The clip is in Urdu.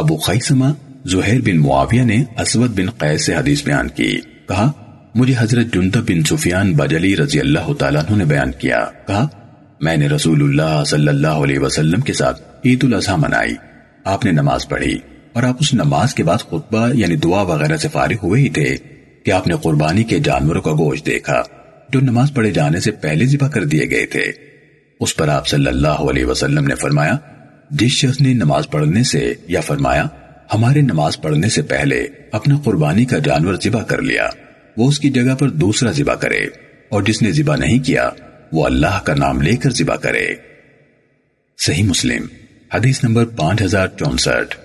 ابو خیسمہ زہیر بن معاویہ نے اسود بن قیس سے حدیث بیان کی۔ کہا، مجھے حضرت جندب بن سفیان بجلی رضی اللہ تعالیٰ عنہ نے بیان کیا۔ کہا، میں نے رسول اللہ صلی اللہ علیہ وسلم کے ساتھ عید الاضحیٰ منائی۔ آپ نے نماز پڑھی اور آپ اس نماز کے بعد خطبہ یعنی دعا وغیرہ سے فارغ ہوئے ہی تھے کہ آپ نے قربانی کے جانوروں کا گوشت دیکھا، جو نماز پڑھے جانے سے پہلے ذبح کر دیے گئے تھے۔ اس پر آپ صلی اللہ علیہ وسلم نے فرمایا جس شخص نے نماز پڑھنے سے یا فرمایا، ہمارے نماز پڑھنے سے پہلے اپنا قربانی کا جانور ذبح کر لیا۔ وہ اس کی جگہ پر دوسرا ذبح کرے۔ اور جس نے ذبح نہیں کیا، وہ اللہ کا نام لے کر ذبح کرے۔ صحیح مسلم، حدیث نمبر پانچ ہزار چونسٹھ۔